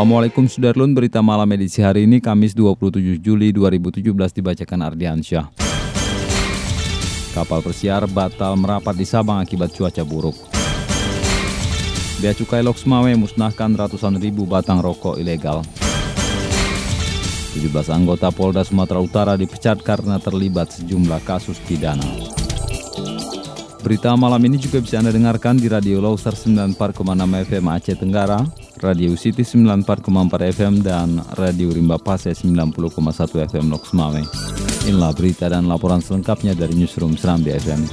Assalamualaikum Sudarlun, berita malam edisi hari ini Kamis 27 Juli 2017 dibacakan Ardiansyah. Kapal persiar batal merapat di Sabang akibat cuaca buruk. Bea Cukai Loksmawe musnahkan ratusan ribu batang rokok ilegal. 17 anggota Polda Sumatera Utara dipecat karena terlibat sejumlah kasus pidana. Berita malam ini juga bisa Anda dengarkan di Radio Loser 94,6 FM Aceh Tenggara, Radio City 94,4 FM, dan Radio Rimba Pase 90,1 FM Loks Mame. Inilah berita dan laporan selengkapnya dari Newsroom Serambi FM.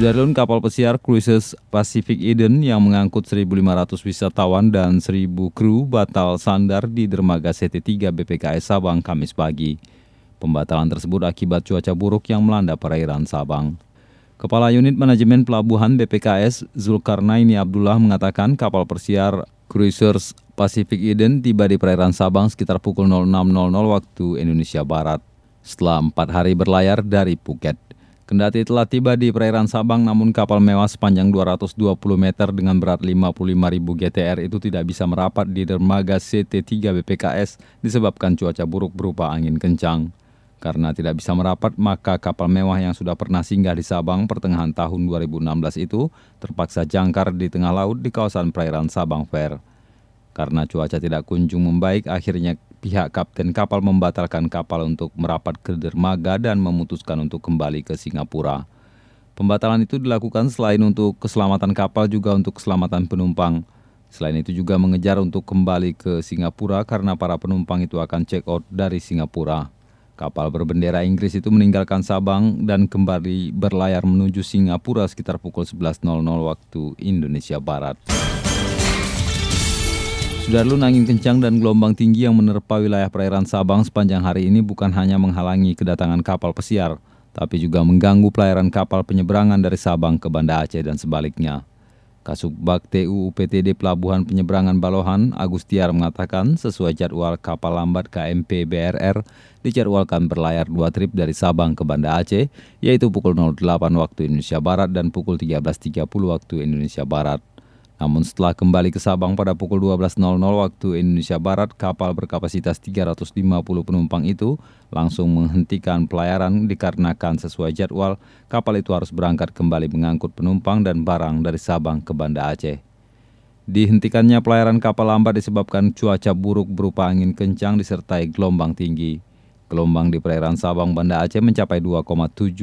Sudarlun kapal pesiar Cruises Pacific Eden yang mengangkut 1.500 wisatawan dan 1.000 kru batal sandar di dermaga CT3 BPKS Sabang Kamis pagi. Pembatalan tersebut akibat cuaca buruk yang melanda perairan Sabang. Kepala Unit Manajemen Pelabuhan BPKS Zulkarnaini Abdullah mengatakan kapal persiar Cruisers Pacific Eden tiba di perairan Sabang sekitar pukul 06.00 waktu Indonesia Barat setelah empat hari berlayar dari Phuket. Kendati telah tiba di perairan Sabang namun kapal mewah sepanjang 220 meter dengan berat 55.000 GTR itu tidak bisa merapat di dermaga CT3 BPKS disebabkan cuaca buruk berupa angin kencang. Karena tidak bisa merapat, maka kapal mewah yang sudah pernah singgah di Sabang pertengahan tahun 2016 itu terpaksa jangkar di tengah laut di kawasan perairan Sabang Fair. Karena cuaca tidak kunjung membaik, akhirnya pihak kapten kapal membatalkan kapal untuk merapat ke dermaga dan memutuskan untuk kembali ke Singapura. Pembatalan itu dilakukan selain untuk keselamatan kapal juga untuk keselamatan penumpang. Selain itu juga mengejar untuk kembali ke Singapura karena para penumpang itu akan check out dari Singapura. Kapal berbendera Inggris itu meninggalkan Sabang dan kembali berlayar menuju Singapura sekitar pukul 11.00 waktu Indonesia Barat. Sudarlun angin kencang dan gelombang tinggi yang menerpa wilayah perairan Sabang sepanjang hari ini bukan hanya menghalangi kedatangan kapal pesiar, tapi juga mengganggu pelayaran kapal penyeberangan dari Sabang ke Banda Aceh dan sebaliknya. Kasubag TU UPTD Pelabuhan Penyeberangan Balohan, Agustiar mengatakan sesuai jadwal kapal lambat KMP BRR dijadwalkan berlayar dua trip dari Sabang ke Banda Aceh, yaitu pukul 08 waktu Indonesia Barat dan pukul 13.30 waktu Indonesia Barat. Namun setelah kembali ke Sabang pada pukul 12.00 waktu Indonesia Barat, kapal berkapasitas 350 penumpang itu langsung menghentikan pelayaran dikarenakan sesuai jadwal, kapal itu harus berangkat kembali mengangkut penumpang dan barang dari Sabang ke Banda Aceh. Dihentikannya pelayaran kapal lambat disebabkan cuaca buruk berupa angin kencang disertai gelombang tinggi. Gelombang di perairan Sabang Banda Aceh mencapai 2,75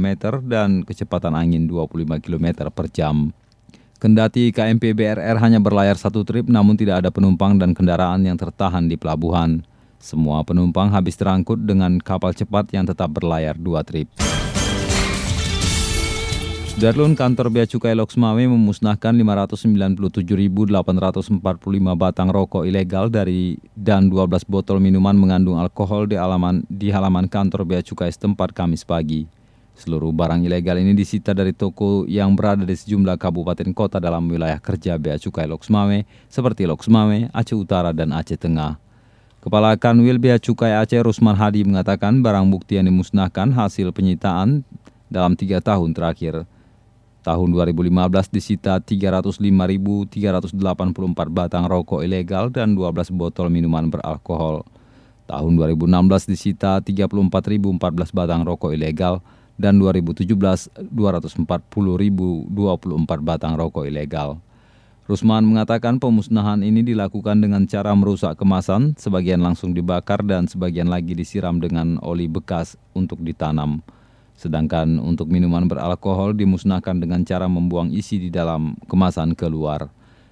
meter dan kecepatan angin 25 km per jam. Kendati KMP BRR hanya berlayar satu trip namun tidak ada penumpang dan kendaraan yang tertahan di pelabuhan. Semua penumpang habis terangkut dengan kapal cepat yang tetap berlayar dua trip. Darlun kantor Bea Cukai Loksmawe memusnahkan 597.845 batang rokok ilegal dari dan 12 botol minuman mengandung alkohol di halaman di halaman kantor Bea Cukai setempat Kamis pagi. Seluruh barang ilegal ini disita dari toko yang berada di sejumlah kabupaten kota dalam wilayah kerja Bea Cukai Loksmawe seperti Loksmawe, Aceh Utara, dan Aceh Tengah. Kepala Kanwil Bea Cukai Aceh Rusman Hadi mengatakan barang bukti yang dimusnahkan hasil penyitaan dalam tiga tahun terakhir. Tahun 2015 disita 305.384 batang rokok ilegal dan 12 botol minuman beralkohol. Tahun 2016 disita 34.014 batang rokok ilegal dan 2017 240.024 batang rokok ilegal. Rusman mengatakan pemusnahan ini dilakukan dengan cara merusak kemasan, sebagian langsung dibakar dan sebagian lagi disiram dengan oli bekas untuk ditanam. Sedangkan untuk minuman beralkohol dimusnahkan dengan cara membuang isi di dalam kemasan keluar.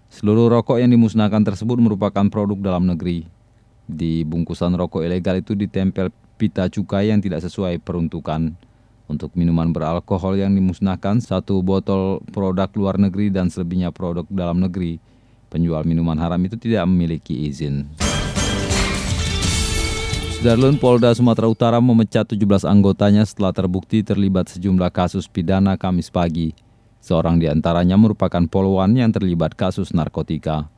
Seluruh rokok yang dimusnahkan tersebut merupakan produk dalam negeri. Di bungkusan rokok ilegal itu ditempel pita cukai yang tidak sesuai peruntukan. Untuk minuman beralkohol yang dimusnahkan, satu botol produk luar negeri dan selebihnya produk dalam negeri. Penjual minuman haram itu tidak memiliki izin. Sudarlun Polda Sumatera Utara memecat 17 anggotanya setelah terbukti terlibat sejumlah kasus pidana Kamis pagi. Seorang di antaranya merupakan poluan yang terlibat kasus narkotika.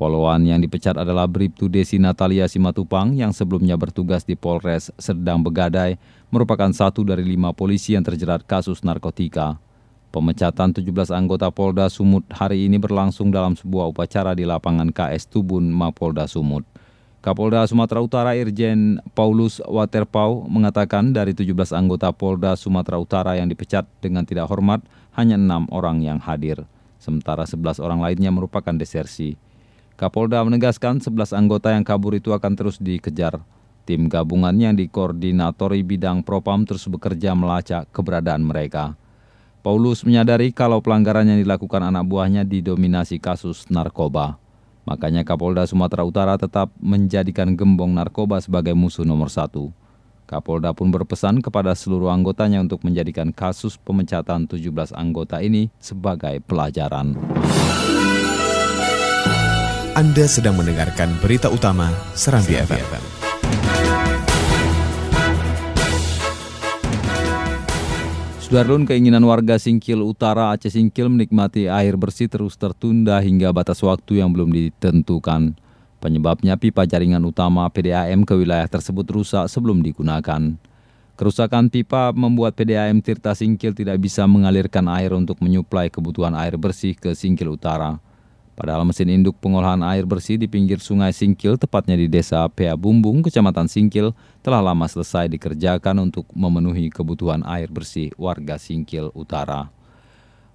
Poluan yang dipecat adalah Bribtu Desi Natalia Simatupang yang sebelumnya bertugas di Polres Serdang Begadai, merupakan satu dari lima polisi yang terjerat kasus narkotika. Pemecatan 17 anggota Polda Sumut hari ini berlangsung dalam sebuah upacara di lapangan KS Tubun, Mapolda Sumut. Kapolda Sumatera Utara Irjen Paulus Waterpau mengatakan dari 17 anggota Polda Sumatera Utara yang dipecat dengan tidak hormat, hanya enam orang yang hadir, sementara 11 orang lainnya merupakan desersi. Kapolda menegaskan 11 anggota yang kabur itu akan terus dikejar. Tim gabungan yang dikoordinatori bidang propam terus bekerja melacak keberadaan mereka. Paulus menyadari kalau pelanggaran yang dilakukan anak buahnya didominasi kasus narkoba. Makanya Kapolda Sumatera Utara tetap menjadikan gembong narkoba sebagai musuh nomor satu. Kapolda pun berpesan kepada seluruh anggotanya untuk menjadikan kasus pemecatan 17 anggota ini sebagai pelajaran. Anda sedang mendengarkan berita utama Serambi, FM. FM. Sudarlun keinginan warga Singkil Utara Aceh Singkil menikmati air bersih terus tertunda hingga batas waktu yang belum ditentukan. Penyebabnya pipa jaringan utama PDAM ke wilayah tersebut rusak sebelum digunakan. Kerusakan pipa membuat PDAM Tirta Singkil tidak bisa mengalirkan air untuk menyuplai kebutuhan air bersih ke Singkil Utara. Padahal mesin induk pengolahan air bersih di pinggir sungai Singkil, tepatnya di desa Pea Bumbung, kecamatan Singkil, telah lama selesai dikerjakan untuk memenuhi kebutuhan air bersih warga Singkil Utara.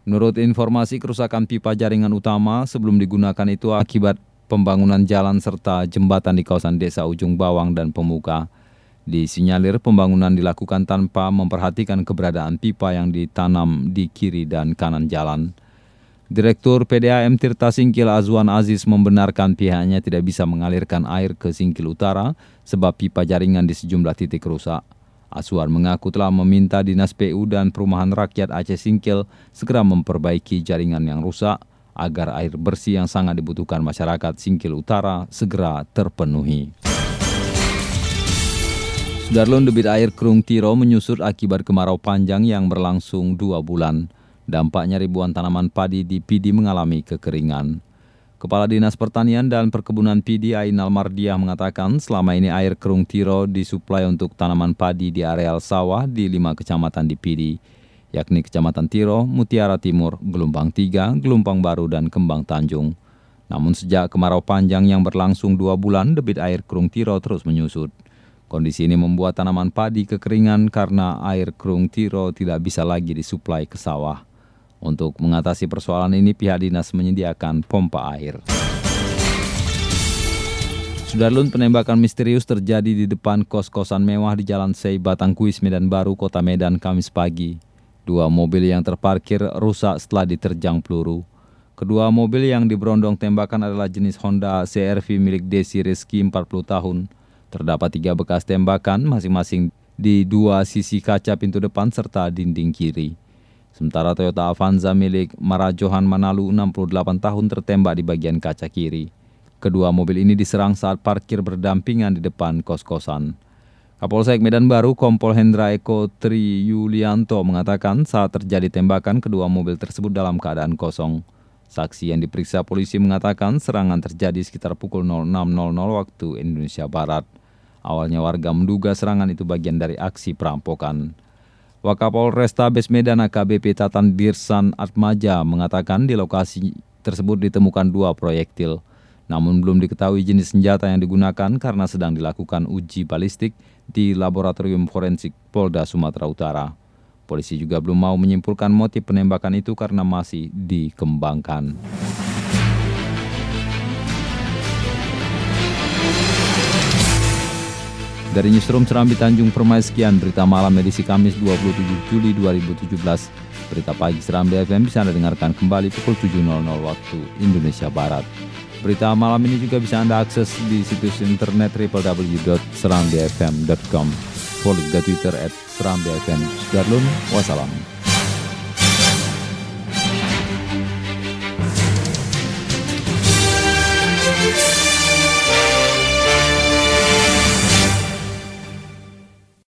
Menurut informasi kerusakan pipa jaringan utama sebelum digunakan itu akibat pembangunan jalan serta jembatan di kawasan desa Ujung Bawang dan Pemuka. Disinyalir pembangunan dilakukan tanpa memperhatikan keberadaan pipa yang ditanam di kiri dan kanan jalan. Direktur PDAM Tirta Singkil Azwan Aziz membenarkan pihaknya tidak bisa mengalirkan air ke Singkil Utara sebab pipa jaringan di sejumlah titik rusak. Azwan mengaku telah meminta Dinas PU dan Perumahan Rakyat Aceh Singkil segera memperbaiki jaringan yang rusak agar air bersih yang sangat dibutuhkan masyarakat Singkil Utara segera terpenuhi. Sudarlun debit air Kerung Tiro menyusut akibat kemarau panjang yang berlangsung dua bulan. Dampaknya ribuan tanaman padi di Pidi mengalami kekeringan. Kepala Dinas Pertanian dan Perkebunan Pidi Ainal Mardiah mengatakan selama ini air kerung tiro disuplai untuk tanaman padi di areal sawah di lima kecamatan di Pidi, yakni Kecamatan Tiro, Mutiara Timur, Gelombang Tiga, Gelombang Baru, dan Kembang Tanjung. Namun sejak kemarau panjang yang berlangsung dua bulan, debit air kerung tiro terus menyusut. Kondisi ini membuat tanaman padi kekeringan karena air kerung tiro tidak bisa lagi disuplai ke sawah. Untuk mengatasi persoalan ini, pihak dinas menyediakan pompa air. Sudarlun penembakan misterius terjadi di depan kos-kosan mewah di Jalan Sei Batangkuis, Medan Baru, Kota Medan, Kamis pagi. Dua mobil yang terparkir rusak setelah diterjang peluru. Kedua mobil yang diberondong tembakan adalah jenis Honda CRV milik Desi Rizky 40 tahun. Terdapat tiga bekas tembakan masing-masing di dua sisi kaca pintu depan serta dinding kiri. Sementara Toyota Avanza milik Marajohan Manalu 68 tahun tertembak di bagian kaca kiri. Kedua mobil ini diserang saat parkir berdampingan di depan kos-kosan. Kapolsek Medan Baru Kompol Hendra Eko Tri Yulianto mengatakan saat terjadi tembakan kedua mobil tersebut dalam keadaan kosong. Saksi yang diperiksa polisi mengatakan serangan terjadi sekitar pukul 06.00 waktu Indonesia Barat. Awalnya warga menduga serangan itu bagian dari aksi perampokan. Wakapol Restabes Medan AKBP Tatan Dirsan Atmaja mengatakan di lokasi tersebut ditemukan dua proyektil. Namun belum diketahui jenis senjata yang digunakan karena sedang dilakukan uji balistik di Laboratorium Forensik Polda Sumatera Utara. Polisi juga belum mau menyimpulkan motif penembakan itu karena masih dikembangkan. Dari Newsroom Serambi Tanjung Permai sekian berita malam edisi Kamis 27 Juli 2017. Berita pagi Serambi FM bisa Anda dengarkan kembali pukul 7.00 waktu Indonesia Barat. Berita malam ini juga bisa Anda akses di situs internet www.serambifm.com. Follow juga Twitter at Serambi FM. Sudarlun, wassalam.